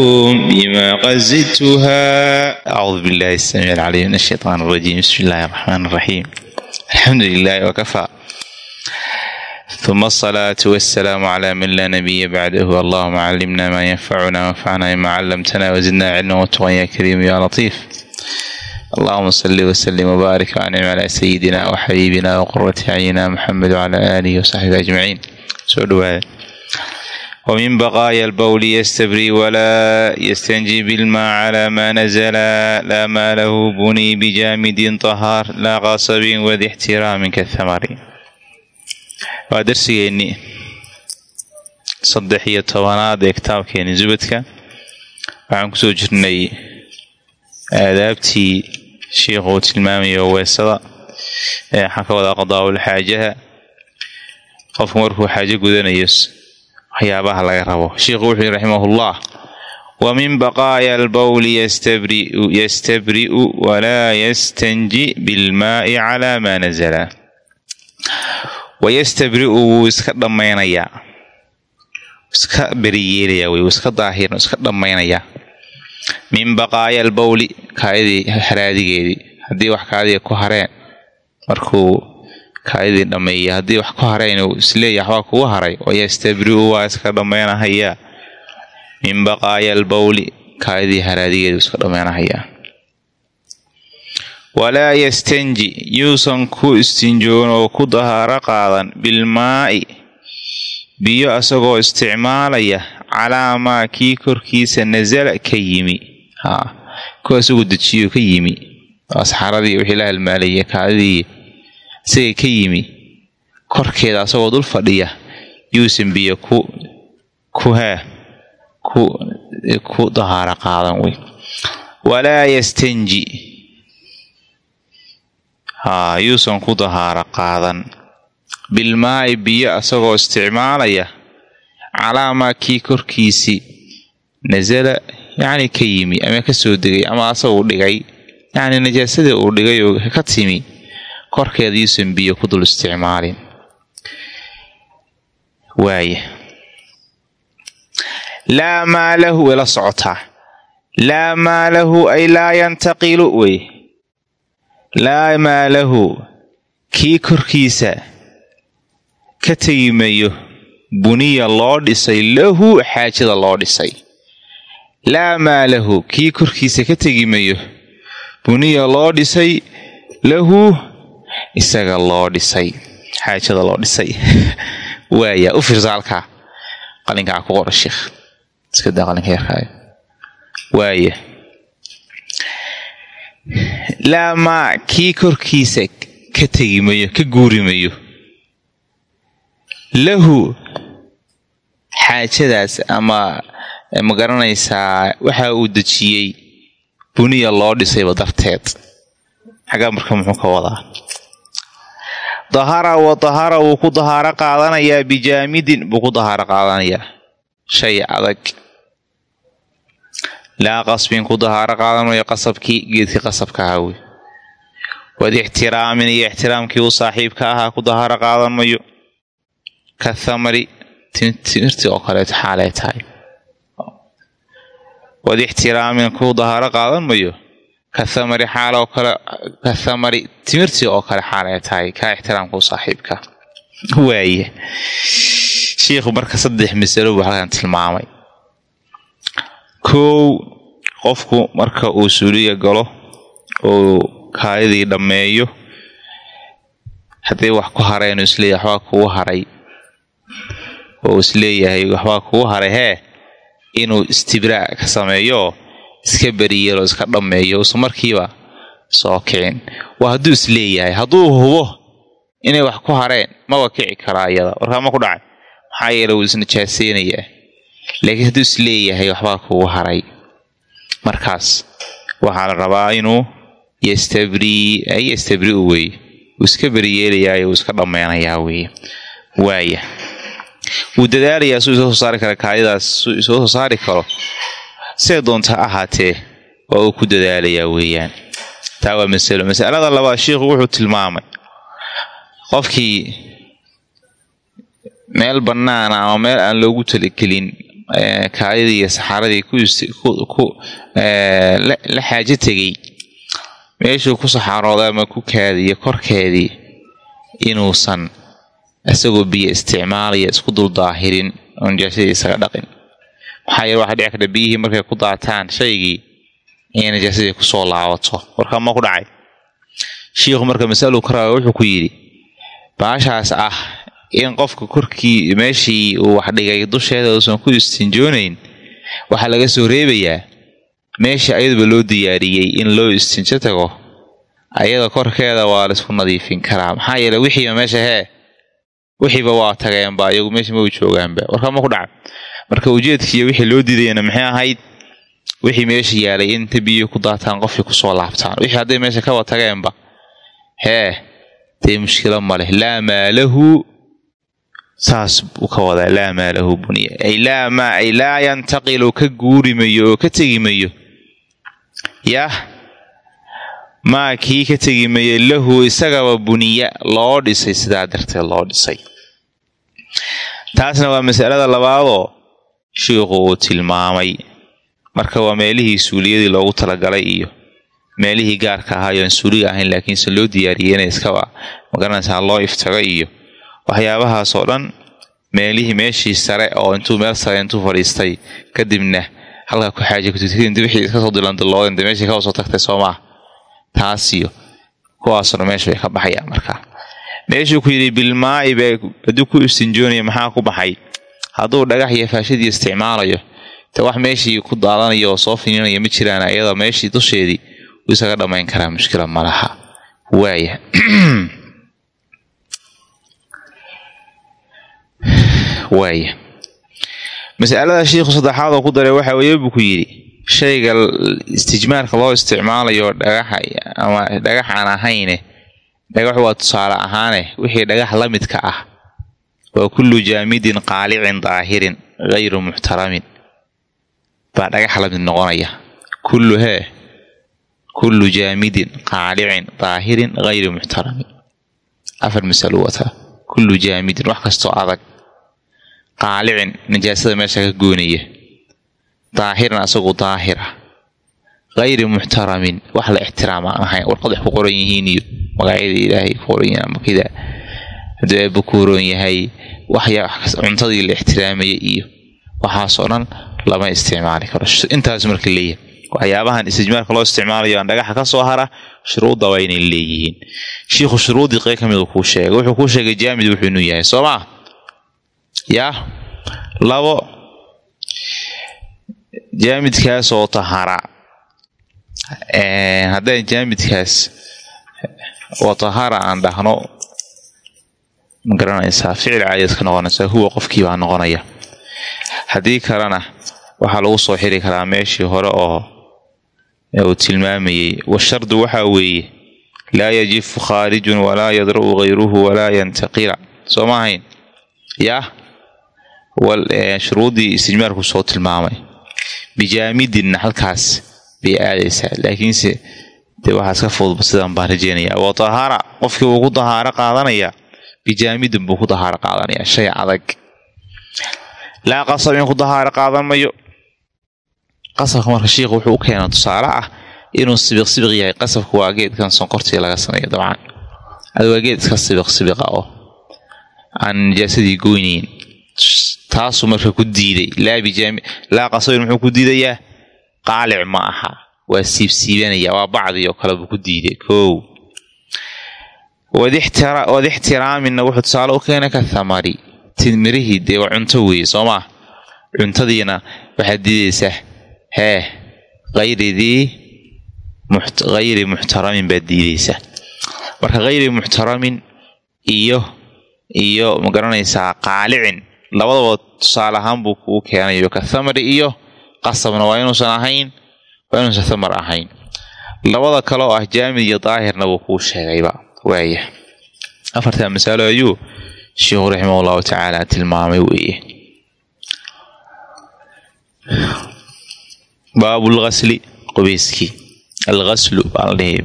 بما قد زدتها أعوذ بالله السميع العليم من الشيطان الرجيم بسم الله الرحمن الرحيم الحمد لله وكفى ثم الصلاة والسلام على من لا نبي بعده اللهم علمنا ما ينفعنا وانفعنا بما علمتنا وزدنا علما وتقى يا كريم يا لطيف اللهم صل وسلم وبارك وانعم على سيدنا وحبيبنا وقرة أعيننا محمد وعلى آله وصحبه أجمعين سو دhowaada ومن بقايا البول يستبري ولا يستنجي بالماء على ما نزل لا ما له بني بجامد طهار لا قصب وذي احترام كالثمر waa darsigeennii saddex iyo tobanaad ee kitaabkeeni zubadka waxaan kusoo jirnay aadaabtii shiikhuu tilmaamayo weesada ee waxaan ka wadaa qadaa'ul xaajaha qofku markuu xaajo gudanayo waxyaabaha laga rabo. Sheikhu wuxuu yihi raximahullah wa min baqaaya albawli yastabri'u walaa yastanji bilmaa'i calaa maa nazala. Wayastabri'u wuu iska dhammaynayaa. Iska beriyeelayaa wey wuu iska daahiran iska dhammaynayaa. Min baqaaya albawli kaadidii haraadigeedii. Haddii wax kaadiga ku hareen markuu kaadidii dhammeeya haddii wax ku hareen uu isleeya waxbaa kugu haray wayastabri'u waa iska dhammaynahayaa min baqaaya albawli kaadidii haraadigeedii iska dhammaynahayaa walaa yastanji yuusan ku istinjoon oo ku dahaaro qaadan bilmaa'i. Biyo asagoo isticmaalaya calaa maa kii korkiisa nasala ka yimi. Haa ku asagoo dejiyo ka yimi. Asxaaradii wixii la halmaalaya kaadidii isaga ka yimi. Korkeeda asagoo dul fadhiya yuusan biyo ku ku haa ku dahaaro qaadan wey walaa yastanji. Haa yuusan ku dahaaro qaadan. Bilmaa'i biyo asagoo isticmaalaya calaamaa kii korkiisii nasala yacni ka yimi ama ka soo degay ama asaguu dhigay yacni najaasadii uu dhigay oo ka timi korkeeda yuusan biyo ku dul isticmaalin waaya laa maa lahu way socotaa. Laa maa lahu ay laa yantaqilu wey. Laa maa lahu kii korkiisa ka tegi mayo buniya loo dhisay lahu xaajada loo dhisay. Laa maa lahu kii korkiisa ka tegi mayo buniya loo dhisay lahu isaga loo dhisay xaajada loo dhisay. Waaya u fiirsa halkaa qalinkaa ku qora sheekh iska daa qalinka yarkaayo waaya laa maa kii korkiisa ka tegi mayo ka guuri mayo lahu xaajadaas ama ma garanaysaa waxa uu dejiyey buniya loo dhisayba darteed? Xaggaa marka muxuu ka wadaa dahara wa dahara wuu ku dahaaro qaadanayaa bijaamidin buu ku dahaaro qaadanayaa shay adag. Laa qasbin ku dahaaro qaadanayo qasabkii geedkii qasabka ahaa wad ixtiraamin iyo ixtiraamkii uu saaxiibka ahaa ku dahaaro qaadan mayo ka thamari timirtii oo kaleeto xaalay tahay. Wad ixtiraamin ku dahaaro qaadan mayo ka thamari xaaloo kale ka thamari timirtii oo kale xaalay tahay kaa ixtiraamka u saaxiibka. Waaye shiikhu marka saddex masalo buu halkan tilmaamay. Kow qofku marka uu suuliya galo oo kaadidii dhammeeyo haddii wax ku haray inuu is leeyahay waxbaa kugu haray. Oo is leeyahay waxbaa kugu haray hee? Inuu istibraa ka sameeyo iska beriyeelo iska dhammeeyo usa markiiba soo kicin. Waa hadduu is leeyahay hadduu hubo inay wax ku hareen maba kici karaa iyada. Warkaa ma ku dhacay. Maxaa yeele wuu isnijaaseynayaa laakiin hadduu is leeyahay waxbaa kugu haray. Markaas waxaa la rabaa inuu ay yastabri u weeye. Uu iska beriyeelayaa uu iska dhammeynayaa weeye. Waaya. Wuu dadaalayaa suu isoo soo saari kara kaadidaas suu isoo soo saari karo siday doonta ha ahaatee waa uu ku dadaalayaa weeyaan? Taa waa masalo. Masalada labaad sheikhu wuxuu tilmaamay qofkii meel bannaana ama meel aan loogu talagelin kaadidii iyo saxaaradii la xaajo tegey meeshuu ku saxaarooday ama ku kaadiyo korkeedii inuusan isagoo biyo isticmaalaya isku dul daahirin oo najaasadii isaga dhaqin yeele waxaa dhici karta biyihii markay ku daataan shaygii inay najaasadii ku soo laabato. Warkaa ma ku dhacay. Shiikhu marka masaluu ka raba wuxuu ku yidhi baashaas ah in qofka korkii meeshii uu wax dhigay dusheeda uusan ku istinjoonayn waxaa laga soo reebayaa meesha ayaduba loo diyaariyey in loo istinjo tago. Ayada korkeeda waa la isku nadiifin karaa. Maxaa yeele wixiiba meesha hee? Wixiiba waa tageenba ayagu meesha ma u joogaanba. Warkaa ma ku dhaca marka ujeedkiiyo wixii loo diidayana maxay ahayd? Wixii meesha yaalay inta biyo ku daataan qofkii ku soo laabtaan. Wixii hadday meesha kaba tageenba hee dee mushkilo maleh laa maalahu saas buu ka wadaa laa maalahu buniya ay laa maa ay laa yantaqilu ka guuri mayo oo ka tegi mayo. Yah maa kii ka tegi mayo lahu isagaba buniya loo dhisay sidaa darteed loo dhisay. Taasna waa masalada labaadoo shiikhu uu tilmaamay. Marka waa meelihii suuliyadii loogu talagalay iyo meelihii gaarka ahaayo aan suuliga ahayn laakiinse loo diyaariyey inay iskaba ma garanaysaa loo iftago iyo waxyaabahaas oo dhan meelihii meeshii sare oo intuu meel sare intuu fadhiistay kadibna halkaa ku xaaja kututidinti wixii iska soo dilandilooden dee meeshii ka soo tagtay soo maa taasiyo kuwaasna meesha ka baxayaan markaa. Meeshuu ku yidhi bilmaa'i bee hadduu ku istinjoonaya maxaa ku baxay hadduu dhagax iyo faashadii isticmaalayo te wax meeshii ku daadanayo oo soo fininaya ma jiraan ayadoo meeshii dusheedii wuu isaga dhammayn karaa mushkila malaha waaya waaya masalada shiikhu saddexaad oo ku daray waxa weeye buu ku yidhi shayga istijmaarka loo isticmaalayo dhagaxa ama dhagax aan ahayne dhagax waa tusaale ahaane wixii dhagax la midka ah waa kullu jaamidin qaalicin daahirin hayru muxtaramin baa dhagax la mid noqonaya. Kullu hee kullu jaamidin qaalicin daahirin hayri muxtaramin afar masalo wataa. Kullu jaamidin wax kastoo adag. Qaalicin najaasada meesha ka goonaya daahirin asagu daahira hayri muxtaramin wax la ixtiraam aan ahayn warqad wax ku qoran yihiin iyo magacyada ilaahay ku qoran yihiin ama kida hadduu eebba ku horon yahay cuntadii la ixtiraamayay iyo waxaasoo dhan lama isticmaali karo. Intaas marka leeyahay waxyaabahan istijmaarka loo isticmaalayo aan dhagaxa ka hara shuruudda waa inay leeyihiin. Shiikhu shuruuddii qeyb ka miduu kuu sheegay wuxuu kuu sheegay jaamid wuxuu inuu yahay soo maa yaa labo jaamidkaas oo tahara haddaan jaamidkaas oo tahara aan dhahno ma garanaysaa ficil caadiad ka noqonaysaa huwa qofkii baa noqonaya. Haddii kalena waxaa lagu soo xiri karaa meeshii hore oo uu tilmaamayey washardu waxaa weeye laa yajifu khaarijun walaa yadra'u hayruhu walaa yantaqila soo ma ahayn? Yah shuruuddii istijmaarku soo tilmaamay. Bijaamidinna halkaas bay aadaysaa laakiinse dee waxaas ka fududba sidaan baan rajeynaya wa tahaara qofkii wuu ku dahaaro qaadanayaa bijaamidin buu ku dahaaro qaadanayaa shay adag. Laa qasab in ku dahaaro qaadan mayo. Qasabka marka shiikhu wuxuu u keena tusaale ah inuu sibiq sibiq yahay qasabku waa geedkan sonkortii laga sameeyo dabcan. Adi waa geed iska sibiq sibiqa oo aan najaasadii goynayn taasuu marka ku diiday laa qasabin muxuu ku diidayaa? Qaalic ma aha. Waa siibsiibanaya waa bacdii oo kale buu ku diiday. Kow wad ixtiraaminna wuxuu tusaale u keenay ka thamari. Timirihii dee waa cunto weeye soo cuntadiina waxaad diidaysaa hee hayridii hayri muxtaramin baad diidaysaa. Marka hayri muxtaramin iyo iyo ma garanaysaa qaalicin labadaba tusaale ahaan buu kuu keenayo ka thamri iyo qasabna waa inuusan ahayn waa inuusan thamar ahayn. Labada kale ah jaamid iyo daahirna wuu kuu sheegayba waaya afartaa masalo ayuu sheikhu raximah allahu tacaala tilmaamay weeye. Baabulgasli qubeyskii algaslu baa la dhihi.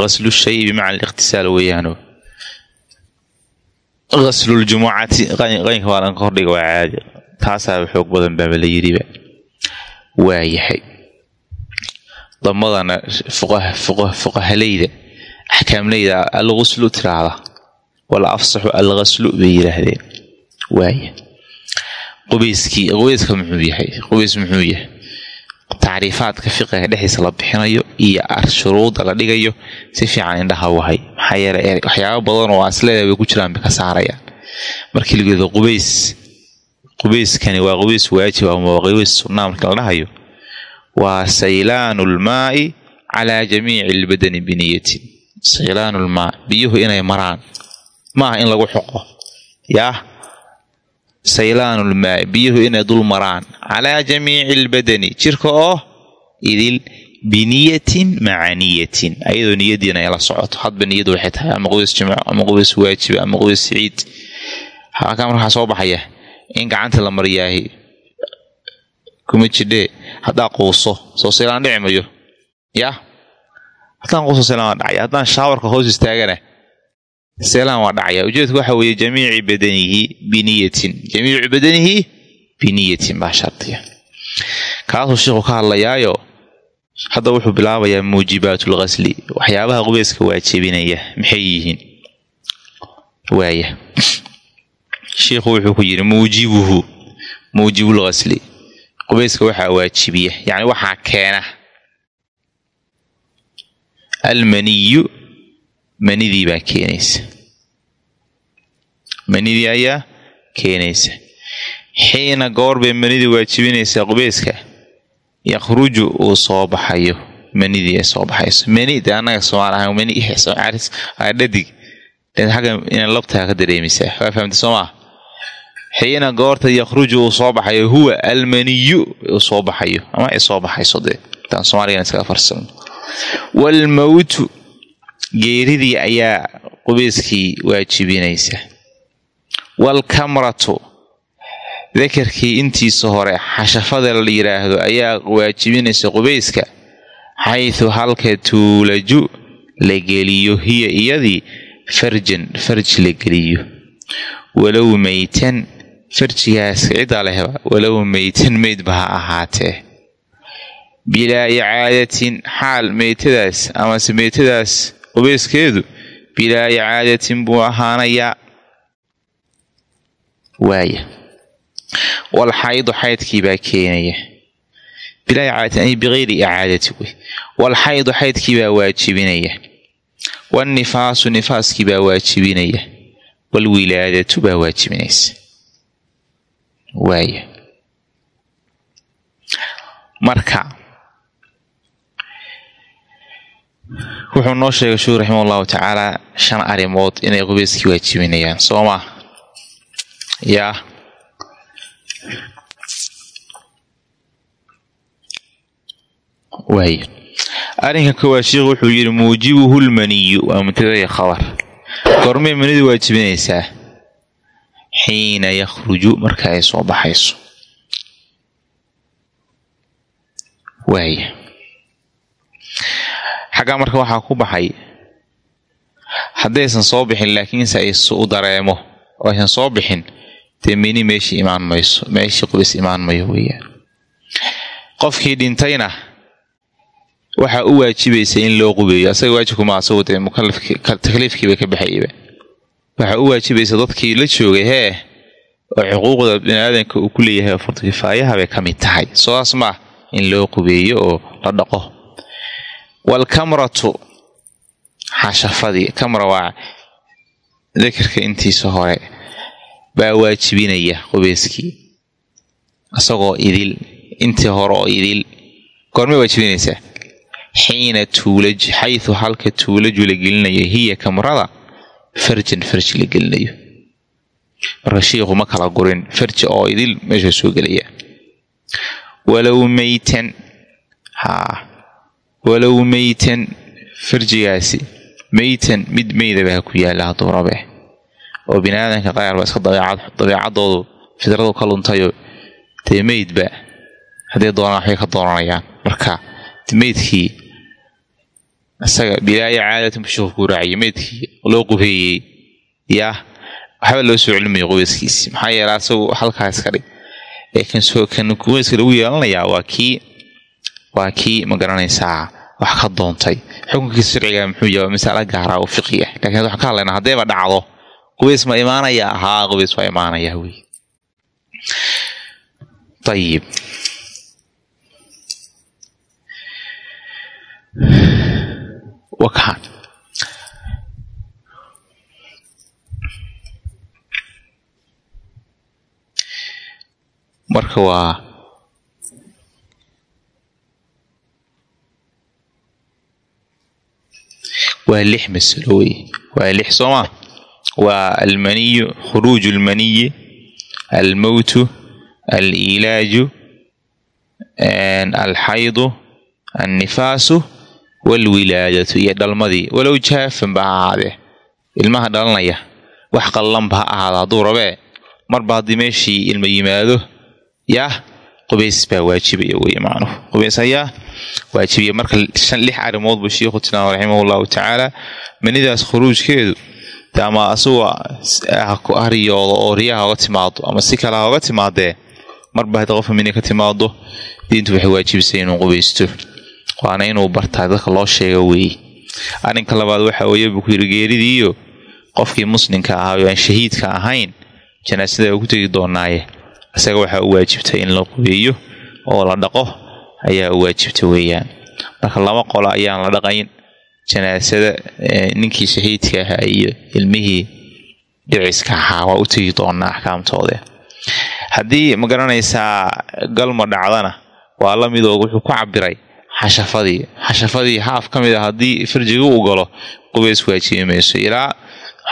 Gaslu shay bimacna aliqtisaal weeyaano gasluljumucati qaynka waa dhanka hordhiga waa caadi taasaa xoog badan baaba la yiriba waayahay. Damadana fuqahaleyda axkaamleyda alguslu tiraahda wala afsaxu algaslu bay yidhaahdeen waaya qubeyskii qubeyska muxuu yahay? Qubeys muxuu yahay? Tacriifaadka fiqiga dhexdiisa la bixinayo iyo shuruuda la dhigayo si fiican indhaha wahay maxaa yeelay waxyaaba badan oo asleeda way ku jiraan bay ka saarayaan. Markii lageedo qubeys qubeyskani waa qubeys waajib ama waa qubeys sunnaa marka la dhahayo. Waa saylaanu lmaai calaa jamiici lbadani biniyatin saylaanu lmaa biyuhu inay maraan. Maaha in lagu xoqo. Yaah saylaanulmaa biyuhu inay dul maraan. Calaa jamiici albadani jirka oo idil biniyatin maca niyatin. Ayadoo niyadiina ay la socoto. Hadba niyadu waxay tahay. Ama qubeys jimco ama qubeys waajiba ama qubeys ciid. Halkaa marka waxaa soo baxaya. In gacanta la mariyaahi kuma jidhee haddaa quuso. Soo saylaan dhici mayo yah haddaan quuso saylaan waa dhacaya haddaan shaawarka hoos istaagana seelaan waa dhacaya. Ujeedku waxa weeye jamiici badanihi biniyatin. Jamiicu badanihi biniyatin baa shardiya kaasuu sheikhu ka hadlayaayo hadda wuxuu bilaabayaa muujibaatulqasli waxyaabaha qubeyska waajibinaya maxay yihiin? Waaya. Sheikhu wuxuu ku yidhi muujibuhu muujibulqasli qubeyska waxaa waajibiya yacni waxaa keena almaniyu manidii baa keenaysa. Manidii ayaa keenaysa. Xiina goor bay manidii waajibinaysaa qubeyska yakhruju uu soo baxayo. Manidii ay soo baxayso. Mani de annaga soomaali ahaan mani dhadig. Xagga inay labtaa ka dareemaysaa waa fahamta soo maa xiina goorta yakhruju uu soo baxayo huwa almaniyu uu soo baxayo. Ama ay soo baxayso dee? Taan soomaaligan iskaga farsano waalmawtu geeridii ayaa qubeyskii waajibinaysa. Waalkamratu dakarkii intiisa hore xashafada la yidhaahdo ayaa waajibinaysa qubeyska xaytu halka tuulaju la geliyo hiya iyadii farjan farj la geliyo. Walow meytan farjigaas ciddaa lehba walow meytan meydba ha ahaatee bilaa icaadatin xaal meytadaas amase meytadaas qubeyskeedu bilaa icaadatin buu ahaanayaa. Waaya wal xaydu xaydkii baa keenaya. Bilaa icaadatin ay bikayri icaadati wey. Wal xaydu xaydkii baa waajibinaya. Wannifaasu nifaaskii baa waajibinaya. Walwilaadatu baa waajibinaysa. Waaya marka wuxuu noo sheegay shuu raximah allahu tacaala shan arrimood inay qubeyskii waajibinayaan. Soo maa yaa waay arrinka koowaad sheikhu wuxuu yidhi muujibuhu lmaniyu. Waa mubtadaya khabar. Goormay manidu waajibinaysaa? Xiina yakhruju marka ay soo baxayso. Waaya xaggaa marka waxaa ku baxay haddaysan soo bixin laakiinse ay u dareemo oo aysan soo bixin dee mini imaan mayso meeshii qubis imaan mayo weeyaan. Qofkii dhintayna waxaa u waajibaysa in loo qubeeyo asaga waajibkuma asagu dee mutakaliifkiiba ka baxayba. Waxaa u waajibaysa dadkii la joogay hee oo xuquuqda biniaadanka uu ku leeyahay fardu kifaayaha bay ka mid tahay. Soodaas maah in loo qubeeyo oo la dhaqo waalkamratu xashafadii kamra waa dakarka intiisa hore baa waajibinaya qubeyskii isagoo idil intii hore oo idil goormay waajibinaysaa xiina tuulaj xaytu halka tuulaju la gelinayo hiya kamrada farjan farj la gelinayo marka shiikhu ma kala gurin farji oo idil meesha soo gelaya walow meytan haa walow meytan farjigaasi meytan mid meydaba ha ku yaalla hadduu rabe oo bini aadamka qaar ba iska dabeecadoodu fidradu ka luntayo dee meydba hadday doonaan waxbay ka doonanayaan. Marka meydkii isaga bilaaya caadatan bushuuq ku raaciyay meydkii loo qubeeyey yaa waxba loo soo celimaya qubayskiisi maxaa yeele asagu halkaa iska dhig. Kan qubayska lagu yeelanayaa waa kii waa kii ma garanaysaa wax ka doontay. Xukunkiisa sharciga muxuu yahay masala gaara oo fiqi ah lakiin waxaan ka hadlaynaa haddayba dhacdo qubays ma imaanaya? Haa qubays waa imaanaya wey. Ayib wakaan marka waa waa lix masalo wey waa lix sooma waa almaniyu khuruuju lmaniyi almowtu alilaaju alxaydu annifaasu walwilaadatu iyo dhalmadii. Walow jaafanba ha ahaadee ilmaha dhalanaya wax qallanba ha ahaada hadduu rabee. Marba haddii meeshii ilma yimaado yaa qubays baa waajibaya wey macnuhu qubays ayaa waajibaya marka lix arrimood buu sheikhu tilmaamay raximah llahu tacaala manidaas khuruujkeedu ama asagoo ha riyoodo oo riyaha oga timaado ama si kale oga timaadee marba haddii qofka mini ka timaado diintu waxay waajibisay inuu qubaysto. Waana inuu bartaa dadka loo sheega weeye arrinka labaad waxa weeye buu ku yidhi geeridiiyo qofkii muslimka ahaa oo aan shahiidka ahayn janaasada u ku tegi doonaaye isaga waxaa u waajibtay in la qubeeyo oo la dhaqo ayaa u waajibta weeyaan. Marka laba qolo ayaan la dhaqayn janaasada ninkii shahiidka ahaa iyo ilmihii dhiciska ahaa waa u tegi doonaa axkaamtoode haddii ma garanaysaa galma dhacdana waa la midoo wuxuu ku cabiray xashafadii. Xashafadii haaf ka mid a haddii farjiga uu galo qubays waajibi mayso ilaa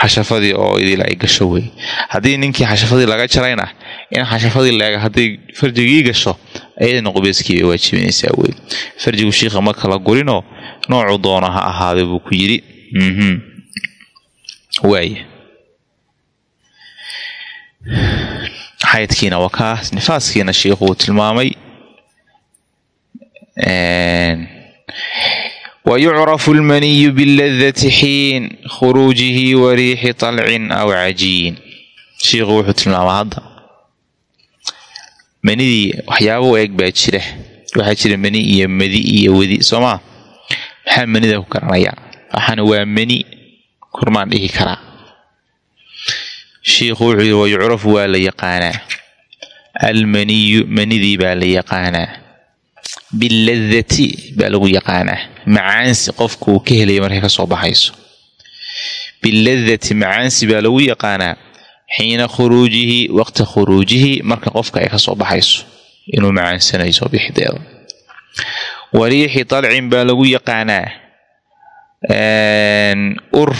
xashafadii oo idil ay gasho wey haddii ninkii xashafadii laga jarayna in xashafadii hadday farjigii gasho ayadana qubeyskii bay waajibinaysaa wey farjigu shiikha ma kala gurinoo noocuu doono ha ahaaday buu ku yidhi. Waaya xaydkiina waa kaas nifaaskiina shiikhu uu tilmaamay. Wayucrafu almaniyu biladati xiin khuruujihi wa riixi talcin aw cajiin. Shiikhu wuxuu tilmaamaa hadda manidii waxyaaba u eg baa jira. Waxaa jira mani iyo madi iyo wedi soomaa maxaa manida ku garanayaa waxaana waa mani kormaan dhihi karaa. Shiikhu wuxuu yidhi wayucrafu waa la yaqaanaa. Almaniyu manidii baa la yaqaanaa. Biladati baa lagu yaqaanaa. Macaansi qofku uu ka helaya markay ka soo baxayso. Biladati macaansi baa lagu yaqaanaa xiina khuruujihi waqti khuruujihi marka qofka ay ka soo baxayso inuu macaansanayso bixideeda wariixi dalcin baa lagu yaqaanaa ur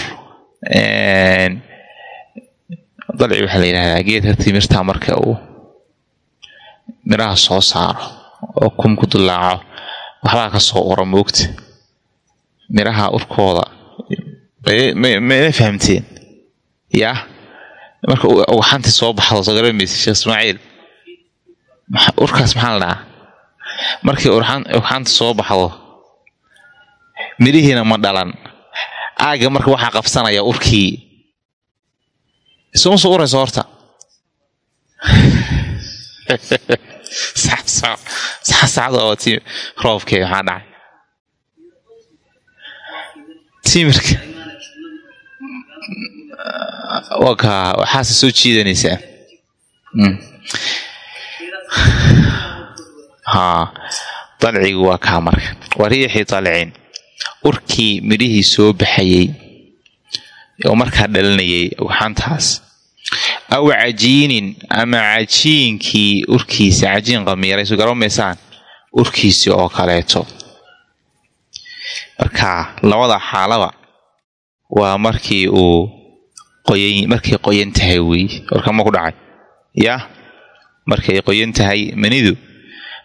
dalci waxaa la yidhahdaa geedka timirta marka uu midhaha soo saaro oo kum ku dulaaco waxbaa ka soo ura moogta. Midhaha urkooda mayna fahamteen. Yaa marka ugxanti soo baxdo soo garamaysa sheekh ismaaciil. Urkaas maxaa la dhahaa? Markii ugxanta soo baxdo midhihiina ma dhalan. Aagga marka waxaa qabsanaya urkii. Isuma soo urayso horta saxda oo ti roobkee maxaa dhacay? Timirka waka waxaase soo jiidanaysaa haa dalcigu waa kaa marka. Wariixi dalcin urkii midhihii soo baxayey oo markaa dhalinayay waxaantaas. Aw cajiinin ama cajiinkii urkiisa cajiin qamiiray soo garamaysaan urkiisii oo kaleeto. Marka labada xaalaba waa markii uu qoyan markay qoyan tahay weeye warkama ku dhacay. Yaa markay qoyan tahay manidu?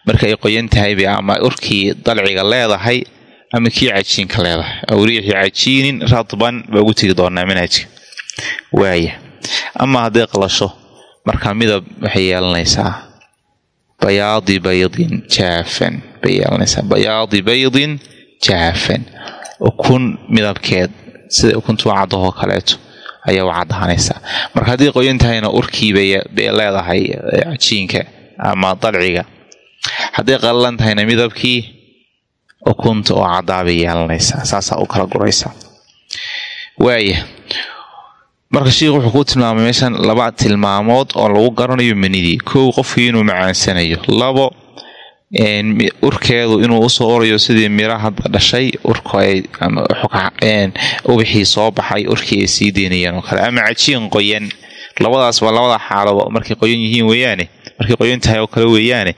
Markay qoyan tahay bay ama urkii dalciga leedahay ama kii cajiinka leedahay. Aw riixi cajiinin radban baa ugu tegi doonaa manhajka. Waaya ama hadday qalasho markaa midab waxay yeelanaysaa bayaadi baydin jaafan bay yeelanaysaa bayaadi baydin jaafan. Ukun midabkeed sida ukuntuu caddahoo kaleeto ayaa u caddaanaysaa marka hadday qoyan tahayna urkii bay leedahay cajiinka ama dalciga. Hadday qallalan tahayna midabkii ukunta oo caddaa bay yeelanaysaa saasaa u kala guraysaa waaya marka sheikhu wuxuu ku tilmaamay meeshan laba tilmaamood oo lagu garanayo manidii. Kow qofkii inuu macaansanayo labo urkeedu inuu u soo orayo sidii mira hadda dhashay urkubixii soo baxay urkii ay sii deynayeen oo kale. Ama cajiin qoyan. Labadaasba labada xaalaba markay qoyan yihiin weeyaane. Markay qoyan tahay oo kale weeyaane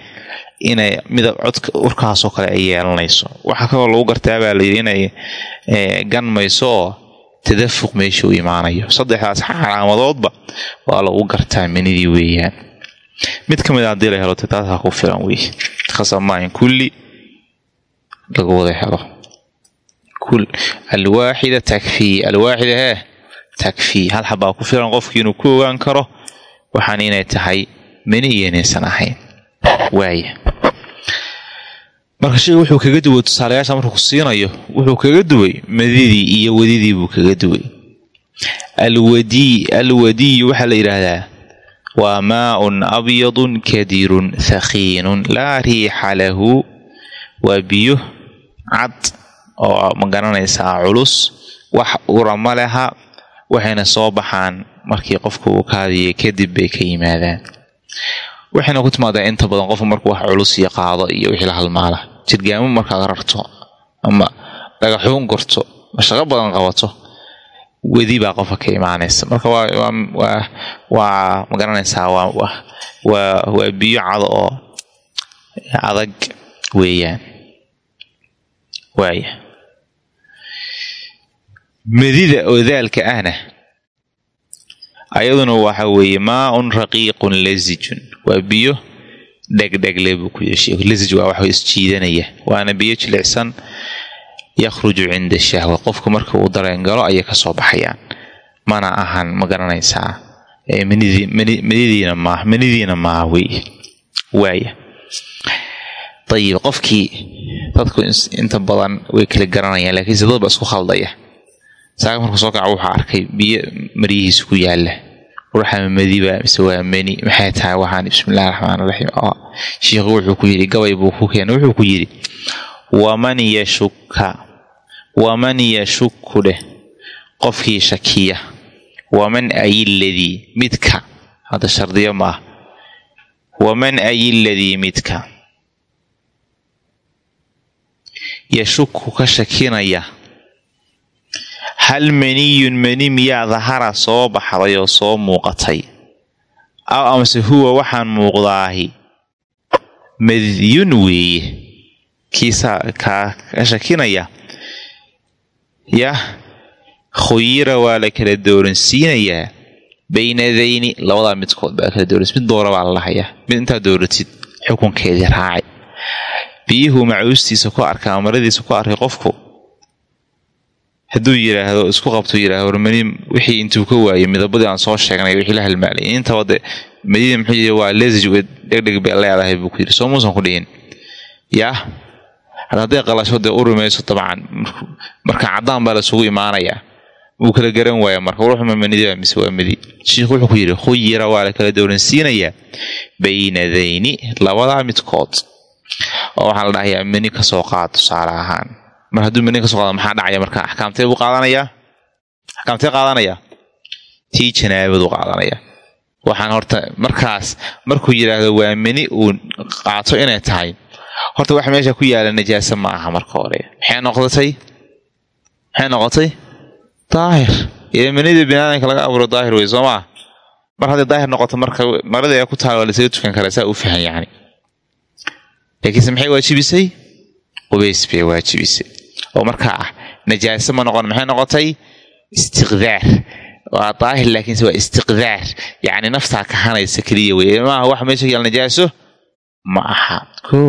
inay midab codka urkaasoo kale ay yeelanayso. Waxaa kaloo lagu gartaa baa layidhi inay ganmayso oo tadafuq meesha u imaanayo. Saddexdaas calaamadoodba waa lagu gartaa manidii weeyaan. Mid ka mid a haddii la helo taasaa ku filan wey khasabmaahin kulli lagu wada helo alwaaxida takfii alwaaxida hee takfii hal xabaa ku filan qofkii inuu ku ogaan karo waxaan inay tahay mani iyo inaysan ahayn waaya marka sheega wuxuu kaga duway tusaalayaasha markuu ku siinayo wuxuu kaga duway madidii iyo wadidii buu kaga duway alwadii alwadiyu waxaa la yidhaahdaa waa maaun abyadun kadirun thakiinun laa riixa lahu waa biyo cad oo ma garanaysaa culus wax ura ma leha waxayna soo baxaan markii qofka uu kaadiya kadib bay ka yimaadaan. Waxayna ku timaadaa inta badan qofka markuu wax culus iyo qaado iyo wixii la halmaala jirgaamo markaad rarto ama dhagaxuun gorto mashaqo badan qabato wedi baa qofka ka imaanaysa marka waa ma garanaysaa waa biyo cado oo adag weeyaan. Waaya madida oo daalka ahna ayaduna waxa weeye maaun raqiiqun lasijun waa biyo dhegdhegle buu ku yeeshay. Lasij waa wax isjiidanaya waana biyo jilicsan yakhruju cinda shahwa. Qofka marka uu dareen galo ayay ka soo baxayaan. Mana ahan ma garanaysaa. Manidiina maaha manidiina maaha wey. Waaya ayib qofkii dadku inta badan way kala garanayaan laakiinse dadba isku khaldaya. Saaka markuu soo kaca wuxuu arkay biyo maryihiisa ku yaalla ruuxama madiba mise waa mani maxay tahay? Waxaan bismillahi raxmaan raxiim shiikhu wuxuu ku yidhi gabay buu ku keenay wuxuu ku yidhi waman yashuka waman yashuku dheh qofkii shakiya. Waman ayiladii midka? Hadda shardiyo maah waman ayiladii midka? Yashuku ka shakinaya. Hal maniyun mani miyaa dahara soo baxday oo soo muuqatay? Aw amase huwa waxaan muuqdaahi? Madyun weeye kiisaa kaa ka shakinaya yah khuyira waa la kala dooransiinayaa baynadayni labadaa midkood baa kala dooransi mid doora baa la mid intaad dooratid xukunkeedii raacay. Biyuhu macuustiisa ku arkaa maradiisa ku arkay qofku hadduu yidhaahdo isku qabto yidhahdo warmani wixii intuu ka waayay midabadii aan soo sheegnay wixii la halmaalay intaba de madina muxuu yidhi waa lesij dhegdheg bay leedahay buu ku yidhi. Soo muusan ku dhihin. Yaah hadday qalasho dee uri mayso dabcan marka caddaan baa lasugu imaanayaa. Wuu kala garan waaya marka ruuxuma manida mise waa madi shiikhu wuxuu ku yidhi khuyira waa la kala dooransiinayaa baynadayni labadaa midkood. Oo waxaa la dhahayaa mani ka soo qaad tusaale ahaan. Mar hadduu mani ka soo qaado maxaa dhacaya? Marka axkaamtee buu qaadanayaa? Axkaamtee qaadanaya tii janaabadu qaadanaya waxaan horta markaas markuu yidhaahdo waa mani uu qaato inay tahay horta waxa meesha ku yaalla najaasa ma aha marka hore. Maxay noqotay? Maxay noqotay? Daahir. Ile manida binaadamka laga abuuro daahir wey soo maa mar hadday daahir noqoto marka marada ee ku taal waa lasaga tukan karaa saa u fahan yani laakiinse maxay waajibisay? Qubays bay waajibisay. Oo markaa ah najaase ma noqon maxay noqotay? Istiqdaar. Waa daahir laakiinse waa istiqdaar. Yacni naftaa kahanaysa keliya wey maaha wax meesha yaal najaaso? Ma aha. Ko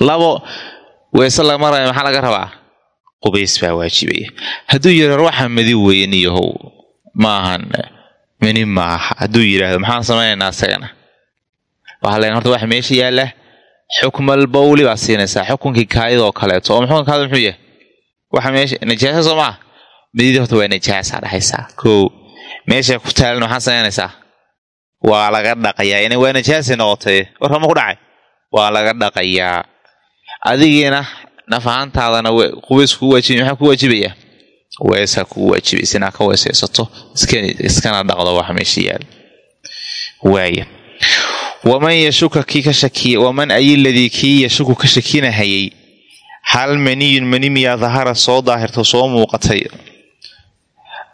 labo weese la maraya maxaa laga rabaa? Qubays baa waajibaya hadduu yidhahdo waxa madi weeye niyahow maahan mani maaha hadduu yidhaahdo maxaan samaynaynaa isagana waxaa len horta waxa meesha yaalla xukmal bawli siinaysaa xukunkii kaayadoo kaleeto. Oo xukunka kaayada muxuu yahay waxa meesha najaasa soo maa mididii horta waa najaasa dhexaysaa ko meesha ku taalan maxaa samaynaysaa waa laga dhaqayaa waa najaasay noqotay. Warkama ku dhacay waa laga dhaqayaa. Adigiina naf ahaantaadana qubays kuu waajibay maxaa ku waajibaya? Weesaa kugu waajibaysa inaad ka weesaysato iskana dhaqdo wax meesha yaal. Waaya waman yashuka kii ka shakiya waman ayiladii kii yashuku ka shakinahayay hal maniyun mani miyaa dahara soo daahirto soo muuqatay?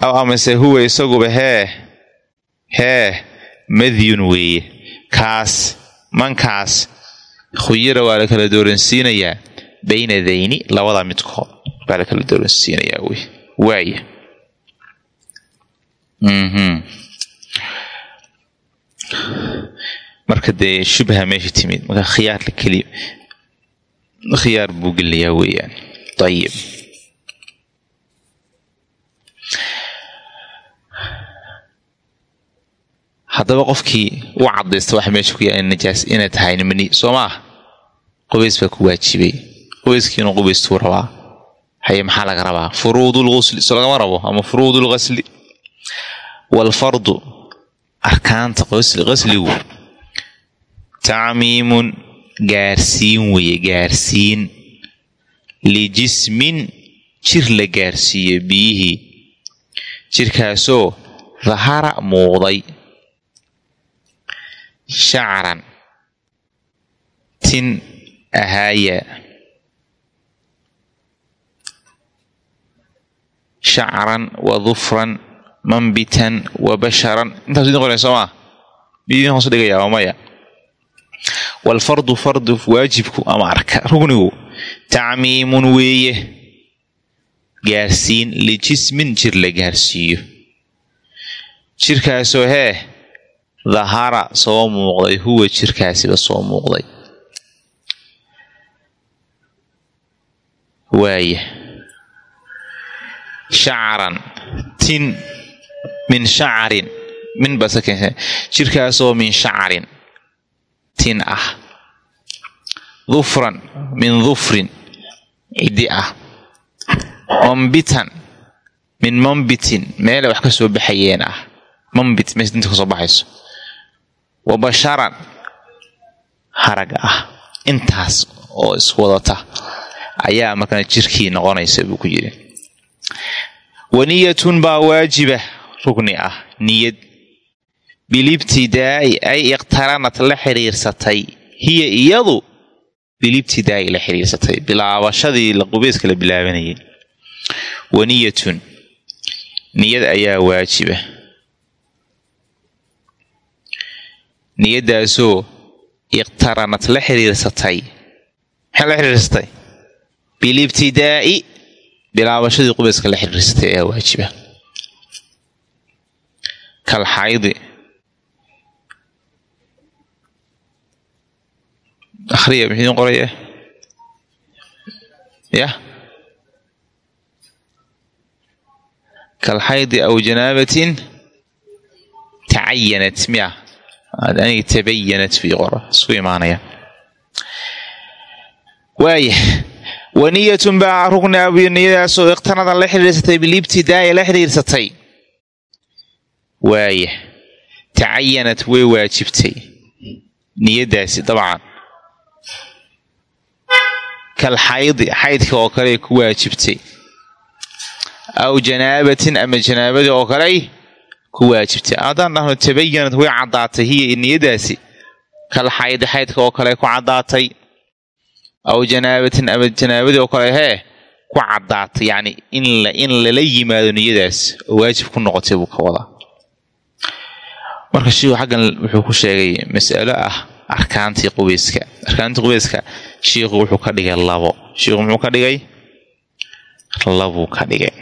Aw amase huwa isaguba hee hee madyun weeye. Kaas mankaas khuyira waa la kala dooransiinayaa bayna dayni labada midkood. Baa la kala dooransiinayaa wey waaya marka dee shubha meesha timid. Marka khiyaarla keliya khiyaar buu gelayaa weeyaan. Ayib haddaba qofkii u cadaysta waxa meesha ku najaas inay tahay mani soo maah qubays baa ku waajibay. Qubayskiinu qubaystuu rabaa. Haye maxaa laga rabaa? Furuudul ghusli. Lagama rabo? Ama furuudul ghasli? Waalfardu arkaanta qasligu tacmiimun gaarsiin weeye gaarsiin. Lijismin jir la gaarsiiyo biyihii. Jirkaasoo dahara muuqday. Shacran tin ahaaya. Shacran wa dufran mambitan wa basharan. Intaas idin qoraya soo maa biyidin hoos dhigaya waa maya. Waalfardu fardu waajibku ama arka. Rugnigu tacmiimun weeye. Gaarsiin lijismin jir la gaarsiiyo. Jirkaasoo hee dahara soo muuqday huwa jirkaasiba soo muuqday waaya shacran tin min shacarin min basa jirkaasoo min shacarin tin ah. Dufran min dufrin ciddi ah. Mambitan min mambitin meelay wax ka soo baxayeen ah. Mambit meesha dinta ka soo baxayso. Wa basharan haraga ah. Intaas oo iswadata ayaa markana jirkii noqonaysa buu ku yidhi. Waniyatun baa waajiba rugni ah niyad. Bilibtidaa'i ay iqtaranad la xidhiirsatay hiya iyadu bilibtidaa'i la xidhiirsatay bilaabashadii qubayska la bilaabanayay. Waniyatun niyad ayaa waajiba niyaddaasoo iqtaranad la xidhiirsatay maxay la xidhiirsatay bilibtidaa'i bilaabashadii qubayska la xidhiirsatay ayaa waajiba. Kalxaydi. Akhriya muxuu idin qoraya? Yah kalxaydi aw janaabatin tacayanat miya. Aniga tabayanat fii qora isku imaanaya. Waaya waniyatun baa rugni abiyo niyadaasoo iqtanada la xidhiirsatay bilibtidaa'i la xidhiirsatay waaya tacayanat way waajibtay niyadaasi dabcan kal xaydi xaydka oo kale ku waajibtay aw janaabatin ama janaabadii oo kaley ku waajibtay haddaan dhahno tabayanad way caddaatay hiya niyadaasi kal xaydi xaydka oo kale ku caddaatay aw janaabatin ama janaabadii oo kale hee ku caddaatay yacni in lala yimaado niyadaas oo waajib ku noqotay buu ka wadaa marka shiiku xaggan wuxuu ku sheegay mas'alo ah arkaantii qubeyska arkaantii qubeyska shiikhu wuxuu ka dhigay labo shiikhu muxuu ka dhigay labuu ka dhigay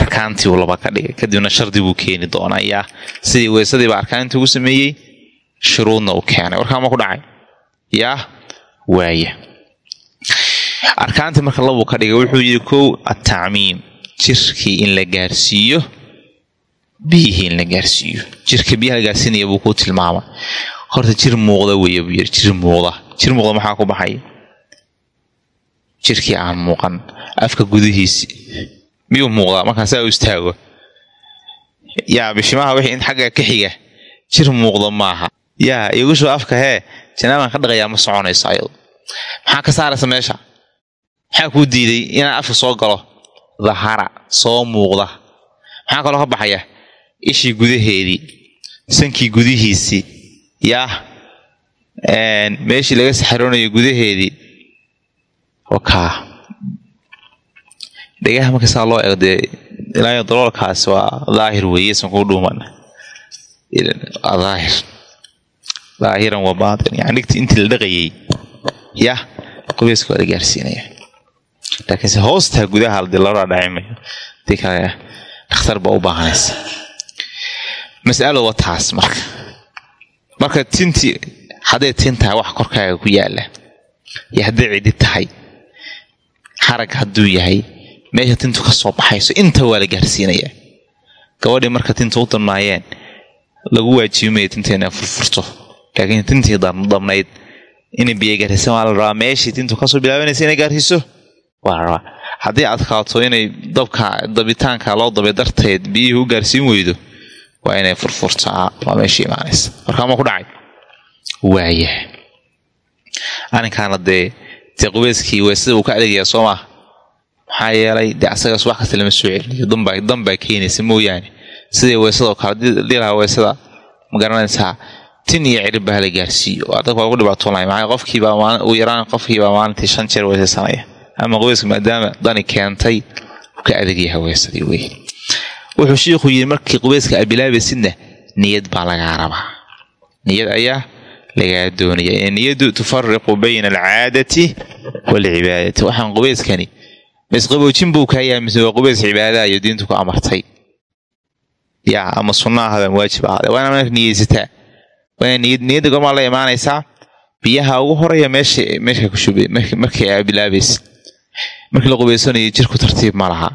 arkaantii uu laba ka dhigay kadibna shardi buu keeni doonaa yaa sidii weysadiiba arkaantii ugu sameeyey shuruudna uu keenay warkaama ku dhacay yaa waaya arkaantii marka labuu ka dhigay wuxuu yidhi kow atacmiim jirkii in la gaarsiiyo biyihii in la gaarsiiyo. Jirka biyaha la gaarsiinaya buu ku tilmaamay horta jir muuqda weeye buu yidhi jir muuqda. Jir muuqda maxaa ku baxay? Jirkii aan muuqan afka gudihiisi miyuu muuqdaa? Markaan saa u istaago. Yaa bishimaha wixii in xagga ka xiga jir muuqda maaha. Yaa igushuo afka hee janaabaan ka dhaqayaa ma soconayso ayadu. Maxaa ka saaraysa meesha maxaa kuu diiday inaan afka soo galo dahara soo muuqda. Maxaa kaloo ka baxaya? Ishii gudaheedii sankii gudihiisii yaa meeshii laga saxaroonayo gudaheedii. Dhegaha marka saa loo eego dee ilaayo daloolkaas waa daahir weeye san kuu dhuuman. Daahir. Daahiran waa baatin. Yani dhigti intii la dhaqayay. Yah qubeyska waa la gaarsiinaya laakiinse hoostaa gudaha dee loo dhacimayo dii kale dhakhtar baa u baahanaysa. Mas'alo waa taas marka. Marka tintii hadday tin tahay wax korkaaga ku yaalla iyo hadday cidi tahay xarag hadduu yahay meesha tintu ka baxayso inta waa la gaarsiinayaa gabadhii marka tinta u damnaayeen lagu waajibimaya tinta inay furfurto. Laakiin tintii dabnayd inay biyo gaarsiisan waa la rabaa meeshii tintu ka soo bilaabanaysa inay gaarsiiso haddii adkaato inay dabka dabitaanka loo dabay darteed biyihii u gaarsiin weydo waa inay furfurtaa waa meeshii imaanaysa. Warkaama ku dhacay? Waaya arrinkaana dee dee weysada uu ka adegayaa soo maaha? Maxaa yeelay dee asagaas wax kasta lama soo celiniyo danbaa danbaa keenaysa mooyaane. Sidai weysadao kale dii weysada ma garanaysaa? Tin iyo cirib baa la gaarsiiyo dadka waa lagu dhibaatoonaya maxaa qofkiibaa uu yaraan qofkiibaa maalintii shan jeer weysaysanaya ama qubeyska maadaama dani keentay ka adegyaha weysadii wey wuxuu shiikhu yidhi markii qubeyska a bilaabaysidna niyad baa lagaa rabaa. Niyad ayaa lagaa doonaya niyadu tufariqu bayna alcaadati waalcibaadati waxaan qubeyskani misqaboojin buu kaa yahay mise waa qubeys cibaadaha iyo diintu ku amartay. Yaa ama sunna ahada waajib ahada waa inaad niyeysataa waa inaad niyadda gormaa la imaanaysaa. Biyaha ugu horreeya meesha meesha ku shubay markii aa bilaabaysid markii la qubeysanayo jirku tartiib ma laha.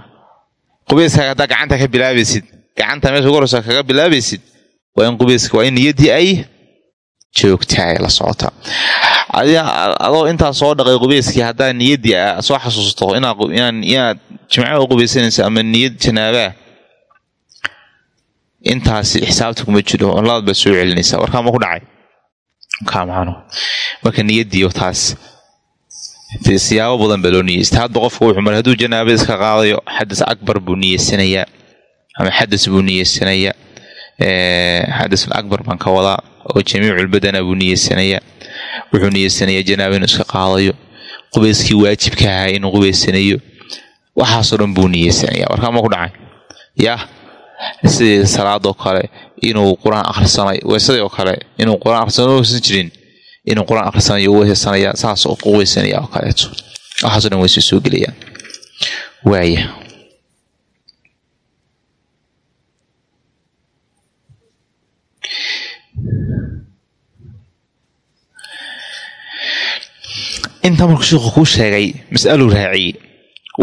Qubeyskaaga haddaa gacanta ka bilaabaysid gacanta meesha ugu horeysa kaga bilaabaysid waa in qubeyska waa in niyaddii ay joogtaa ay la socotaa adoo intaa soo dhaqay qubeyskii haddaa niyaddii soo xasuusto inaad jimcaha u qubeysanaysa ama niyad janaabaa intaasi xisaabta kuma jiro laad baad soo celinaysaa warkaa ma ku dhacay? Marka niyaddiiyo taas siyaabo badan baa loo niyeysta hadba qofka wuxuu mar hadduu janaaba iska qaadayo xadas akbar buu niyeysanayaa ama xadas buu niyeysanayaa xadasul akbar baan ka wadaa oo jamiiculbadana buu niyeysanayaa wuxuu niyeysanayaa janaaba inuu iska qaadayo qubeyskii waajibka ahaa inuu qubeysanayo waxaasoo dhan buu niyeysanaya warkaa ma ku dhacay yah sidii salaadoo kale inuu qur'aan akhrisanayo weysadii oo kale inuu qur'aan akhrisanayo weysan jirin inuu qur'aan akhrisanayo u weysanaya saas ku weysanaya oo kaleeto waxaasoo dhan weysa soo gelayaan. Waaya intaa markuu sheikhu kuu sheegay mas'aluu raaciyey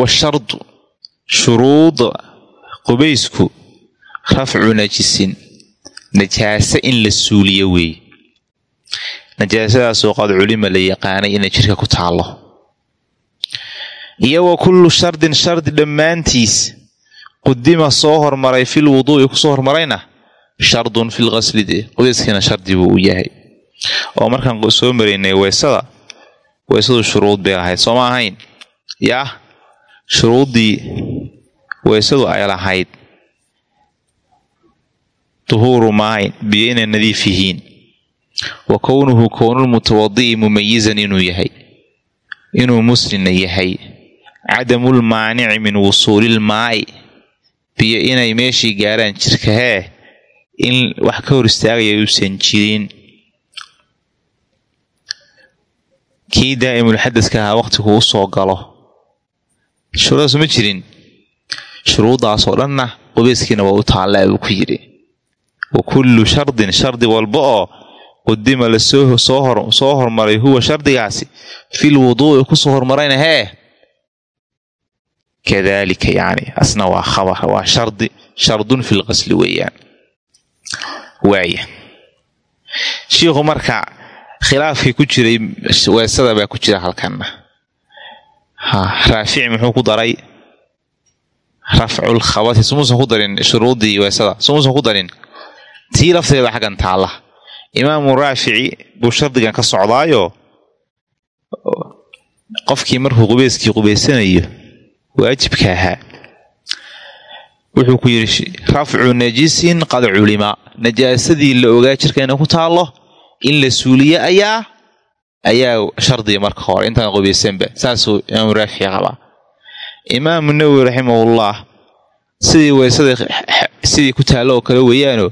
washardu shuruud qubaysku rafcu najisin najaase in la suuliyo weeye najaasadaasoo qad culima la yaqaanay inay jirka ku taallo. Iyo wa kullu shardin shardi dhammaantiis qudima soo hormaray fil wuduu'i ku soo hormarayna shardun fil qasli qudayskiina shardi buu u yahay. Oo markaan soo maraynay weysada weysadu shuruud bay lahayd soo ma ahayn? Yaah shuruuddii weysadu ay lahayd. Duhuuru maayn biyo inay nadiif yihiin wa kownuhu kownulmutawadi'i mumayizan inuu yahay. Inuu muslimna yahay. Cadamul maanici min wusuulil maa'i. Biyo inay meeshii gaaraan jirka hee in wax ka hor istaagaya uusan jirin. Kii daa'imul xadaska ahaa waqtigu u soo galo. Shuruudaas ma jirin. Shuruuddaasoo dhanna qubeyskiina waa u taallaa buu ku yidhi. Wa kullu shardin shardi walba oo qudima la soo hormaray huwa shardigaasi fil wuduu'i ku soo hormarayna hee kadalika yani asna waa khabar waa shardi shardun fi lqasli weeyaan waaya shiikhu marka khilaafkii ku jiray weesada baa ku jira halkanna raafici muxuu ku daray rafcul khabati sumuusan ku darin shuruudii weesada sumuusan ku darin tii lafteeda xaggan taalla imaamu raafici buu shardigan ka socdaayo? Qofkii markuu qubeyskii qubeysanayo waajibka ahaa. Wuxuu ku yidhi rafcu najisin qad culima. Najaasadii la ogaa jirka ku taallo in la suuliye ayaa ayaa shardiga marka hore intaan qubeysanba saasuu imaamu raafici qabaa imaamu nawowi raximahullah sidii weysada sidii ku taallo oo kale weeyaano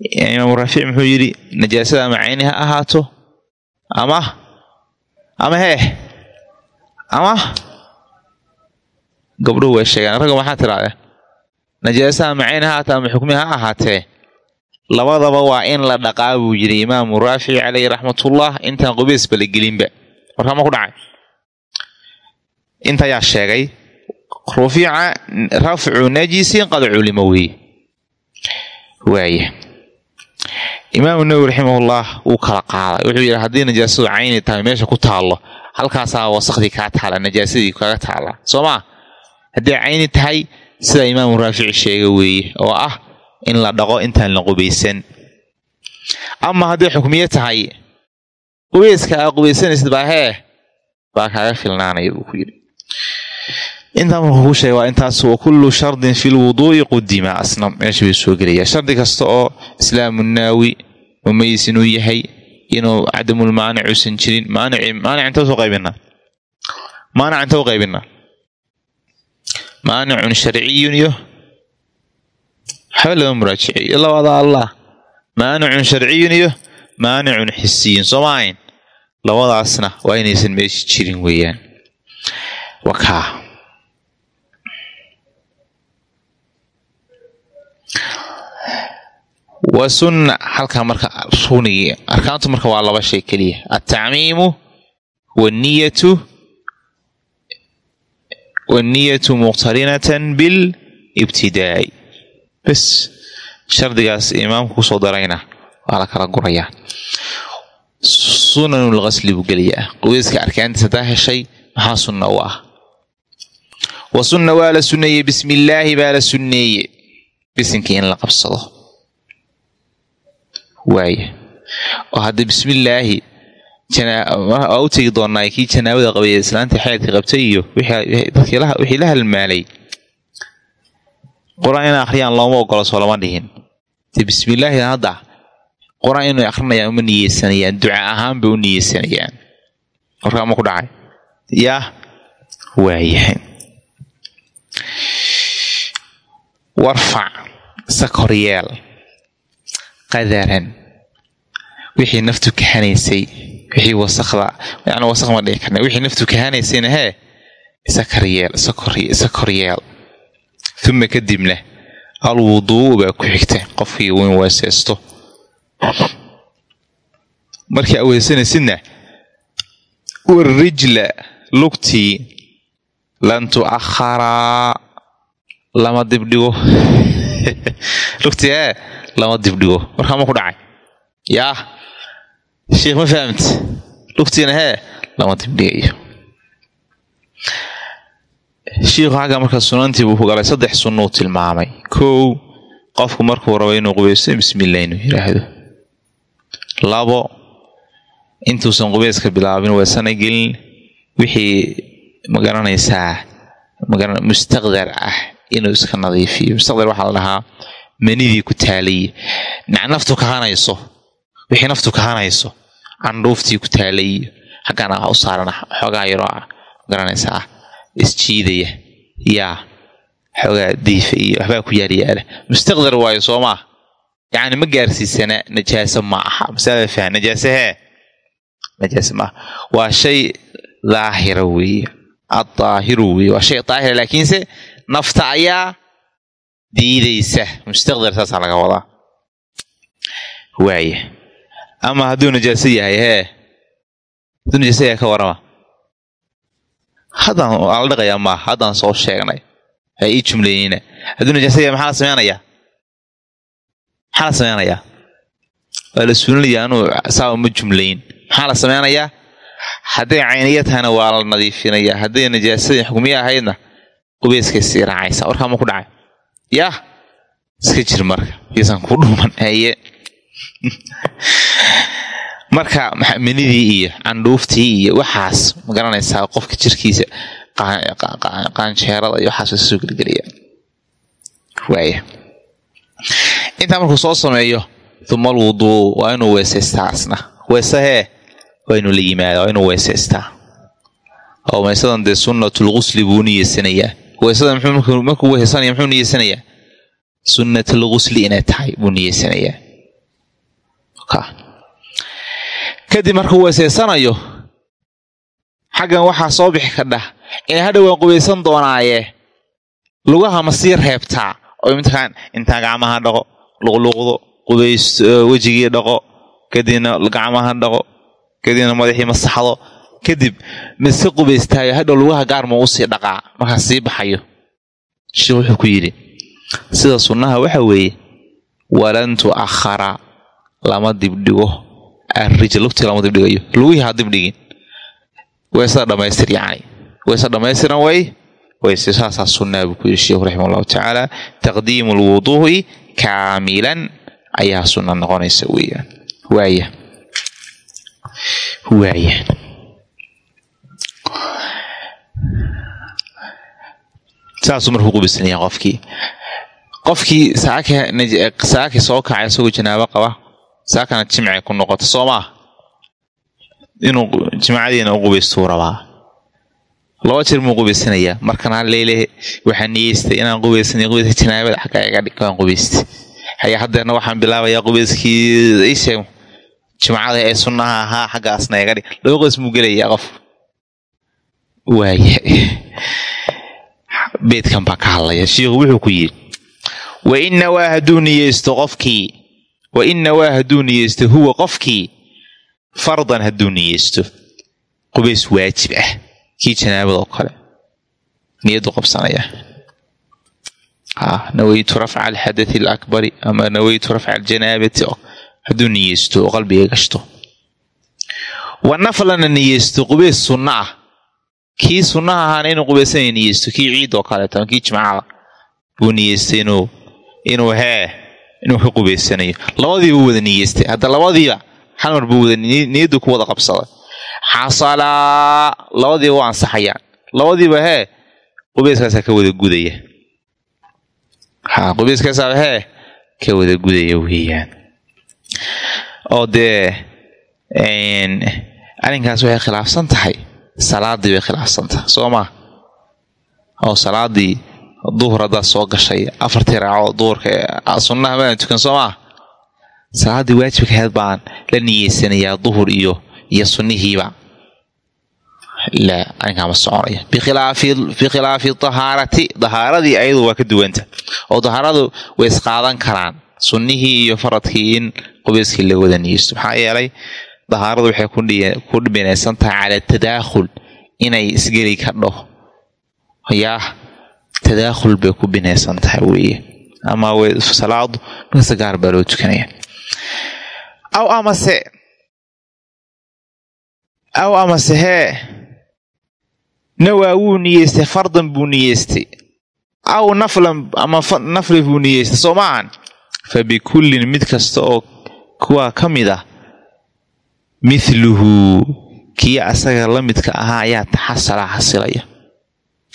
imaamu raafici muxuu yidhi najaasada ama cayni ha ahaato? Ama? Ama hee? Ama? Gabdhuhu way sheegaan. Ragga maxaa tirahdee najaasada ama ha ahaato ama xukmi ha ahaatee labadaba waa in la dhaqaa buu yidhi imaamu raafici caleyhi raxmatullah. Intaan qubeysba la gelinba. Warkama ku dhacay? Intayaa sheegay rufica rafcu najisin qad culima weye waaya imaamu nawowi raximahullah wuu kala qaaday. Wuxuu yidhi haddii najaasadu cayni tahay meesha ku taallo halkaasaa wasakhdii kaa taala najaasadii kaga taala. Soo maa haddii cayni tahay sida imaamu raafici sheega weeye oo ah in la dhaqo intaan la qubaysan. Ama hadday xukmiye tahay qubeyska aa qubaysanaysid baa hee baa kaaga filnaanaya buu ku yidhi. Intaa markuu ku sheegay waa intaas wa shardin fi lwuduu'i qudima asna meesha bay soo gelayaa shardi kasta oo islaamu mumayis inuu yahay inuu cadamulmaanic uusan jirin. Maanic inta soo qaybinaa? Maanic u qaybinaa? Maanicun sharciyun iyo waxba lama muraajiciyo labada allah. Maanicun sharciyun iyo maanicun xisiyun soo maahayn labadaasna waa inaysan meesha jirin weeyaan. Wakaa wa sunna halkaa marka runigii arkaantu marka waa laba shay keliya. Altacmiimu waniyatu wanniyatu muqtarinatan bilibtidaa'i bas shardigaas imaamku ku soo darayna waa la kala gurayaa sunanulqasli buu gelayaa qubeyska arkaantiis haddaa heshay maxaa sunna u ah? Wa sunna waa la sunneeyey bismi illaahi baa la sunneeye bisinkii in la qabsado waaya oo hadda bismillaahi waa u tegi doonaa kii janaabada qabay islaantii xeedka qabtay iyo wixii la halmaalay qur'aan inay akhriyaan looma ogolo soo lama dhihin de bismillaahi hadda qur'aan inay akrinayaan uma niyeysanayaan duca ahaan bay u niyeysanayaan warkaa ma ku dhacay yaa waayahay warfac sakoryeel qadaran wixii naftu kahanaysay wixii wasakda yani wasaq ma dhihi karna wixii naftu kahanaysayna hee isa koryeel uma kadibna alwuduu baa ku xigta qofkii uu in weeseysto markii aweysanaysidna warijla lugtii lan tu'akharaa lama dibdhigo. Lugtii ee lama dibdhigo warkaa ma ku dhacay. Yaa sheikh ma fahamti lugtiina hee? Lama dibdhigayo shiikhu xagga marka sunantii buu ku galay. Saddex sunnuu tilmaamay. Kow qofku markuu rabo inuu qubeysto bismillah inuu yidhaahdo labo intuusan qubeyska bilaabin weesana gelin. Wixii ma garanaysaa mustaqdar ah inuu iska nadiifiyo. Mustaqdar waxaa la dhahaa manidii ku taalay naftu kahanayso wixii naftu kahanayso candhuuftii ku taalay xaggan ah u saaran xoogaa yaroo ah. Magaranaysaa isjiidaya yaa. Xoogaa diifa iyo waxbaa ku yaaryaala mustaqdar waayo soo maa yacni ma gaarsiisana najaaso ma aha. Masalada fahan najaase hee. Najaase maaha waa shay daahira weeye. Adaahiru wey waa shay daahira. Laakiinse nafta ayaa diidaysa. Mustaqdar saasaa laga wadaa. Waaya ama hadduu najaaso yahay hee? Hadduu najaaso yahay ka warama haddaan ala dhaqayaa maaha haddaan soo sheegnay. Ha ii jumleynina hadduu najaaso yahay maxaa la sameynayaa maxaa la sameynayaa waa la suulinayaa anuu saa uma jumlayn. Maxaa la sameynayaa hadday cayniya tahayna waa la nadiifinayaa hadday najaasadii xukmiye ahaydna qubeyskay sii raacaysa. Warkaa ma ku dhacay yah. Iska jir marka iisan ku dhuuman haye marka minidii iyo candhuuftii iyo waxaas ma garanaysaa qofka jirkiisa qaanjeerada iyo waxaas soo gelgelaya waaya intaa markuu soo sameeyo uma alwuduu waa inuu weesaystaa asna. Weesahee waa inuu la yimaada waa inuu weesaystaa. Oo weysadan dee sunnatulgusli buu niyeysanayaa weysada markuu weysaysanaya muxuu niyeysanayaa sunnatlgusli inay tahay buu niyeysanayaa kadib markuu weysaysanayo xaggan waxaa soo bixi kadhah inay hadha waan qubaysan doonaaye lugaha ma sii reebtaa oo imtixaan intaa gacmaha dhaqo luqluqdo qubays wejigii dhaqo kadibna gacmaha dhaqo kadibna madaxii masaxdo kadib ma iska qubaystaayo hadha lugaha gaar ma u sii dhaqaa markaas sii baxayo. Sheekh wuxuu ku yidhi sida sunnaha waxa weeye walan tu'akhara lama dibdhigo arrijl lugtii lama dibdhigayo lugihii ha dibdhigin. Weesada dhamaystir yacni. Weesa dhammaystiran way? Wayse saasaa sunnaa buu ku yidhi sheekhu raximah allahu tacaala. Taqdiimu lwuduu'i kaamilan ayaa sunna noqonaysa weeyaan. Waaya waaya saasuu markuu qubisanaya qofkii. Qofkii saaki soo kacay isagoo janaabo qaba saakana jimcay ku noqoto soo maa inuu jimcadiina u qubaystuu rabaa. Laba jir muu qubaysanayaa markana leyle waxaa niyeystay inaan qubaysanay qubayska janaabada xagga iga dhig waan qubaystay. Haya haddeerna waxaan bilaabayaa qubayskii isheeg jimcada ee sunnaha ahaa xaggaasna iga dhig. Laba qoys muu gelayaa qof. Waaya beedkan baa ka hadlaya. Shiikhu wuxuu ku yidhi wa inna waa hadduu niyeysto qofkii wa inna waa hadduu niyeysto huwa qofkii fardan hadduu niyeysto. Qubays waajib ah kii janaabada oo kale. Niyaddu qabsanaya. Naweytu rafca alxadathi alakbari ama naweytu rafca aljanaabati hadduu niyeysto oo qalbiga gashto. Wa naflana niyeysto qubays sunna ah kii sunnaha ahaana inuu qubaysanaya niyeysto kii ciid oo kaleeto ama kii jimcada buu niyeystay inuu hee inuu ka qubaysanayo labadiiba wada niyeystay. Hadda labadiiba hal mar buu wada niyaddu ku wada qabsaday. Xasalaa labadiiba waa ansaxayaan. Labadiiba hee qubeyskaasaa ka wada gudaya. Ha qubeyskaasaa hee ka wada gudaya weeyaan. Oo dee arrinkaas waxay khilaafsan tahay salaadii bay khilaafsan tahay soo maa oo salaadii duhur haddaad soo gashay afartii raaco duhurka sunnaha maaan tukan soo maa salaaddii waajibka ahayd baan la niyeysanayaa duhur iyo iyo sunnihiiba. La arrinkaa ma soconaya bikhilaafi dahaarati dahaaradii ayadu waa ka duwanta. Oo dahaaradu way isqaadan karaan. Sunnihii iyo faradkii in qubeyskii la wada niyeysto maxaa yeelay dahaaradu waxay ku binaysan tahay cala tadaakhul inay isgeli kadho yaa tadaakhul bay ku binaysan tahay weeye. Ama salaadu markasta gaar baa loo tukanaya. Aw amase aw amase hee nawaa wuu niyeystay fardan buu niyeystay. Aw naflan ama nafli buu niyeystay soo maahan fa bikullin mid kasta oo kuwaa ka mid ah mithluhu kii asaga la midka ahaa ayaa taxasala xasilaya.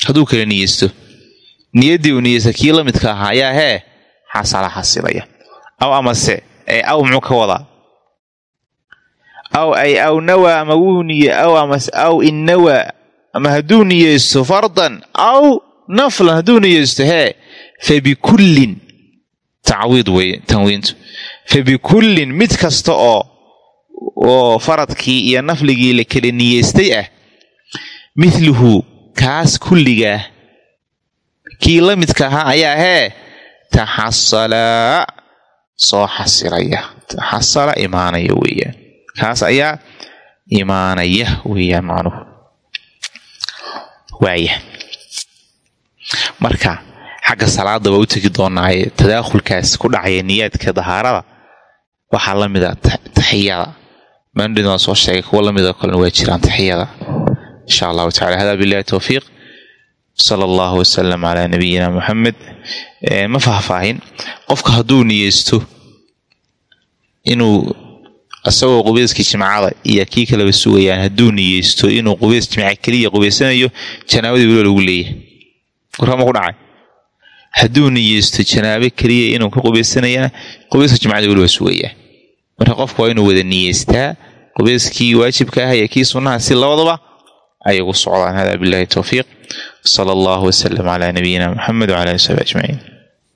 Hadduu kala niyeysto. Niyaddii uu niyeysta kii la midka ahaa ayaa hee xasala xasilaya. Aw amase ee aw muxuu ka wadaa? Aw ay aw nawaa ama wuu niye aw amase aw innawaa ama hadduu niyeysto fardan aw naflan hadduu niyeysto hee fa bikullin tacwiid wey tanwiintu. Fa bikullin mid kasta oo oo faradkii iyo nafligii la kala niyeystay ah mithluhu kaas kulligaa kii la midka ahaa ayaa hee taxasalaa soo xasilaya taxasala imaanaya weeyaan. Kaas ayaa imaanaya weeyaan macnuhu. Waaya marka xagga salaada waa u tegi doonaaye tadaakhulkaas ku dhacaya niyaadka dahaarada waxaa la mid a taxiyada mandhin waan soo sheegay kuwa lamidoo kalena waa jiraan taxiyada insha allahu tacala hada billahi towfiiq sala allahu wasalam calaa nabiyina muxamed ma faahfaahin qofka hadduu niyeysto inuu isagoo qubeyskii jimcada iyo kii kaleba sugayaan hadduu niyeysto inuu qubeys jimca keliya qubeysanayo janaabadii weliba lagu leeyahay warkama ku dhacay hadduu niyeysto janaabe keliya inuu ka qubeysanayana qubeyska jimcada weliba sugayaa marka qofka waa inuu wada niyeystaa qubeyskii waajibka ah iyo kii sunnaha si labadaba ay ugu socdaan. Hada billahi towfiiq sala allahu wasalam calaa nabiyina muxamed wcala ali saxbi ajmaciin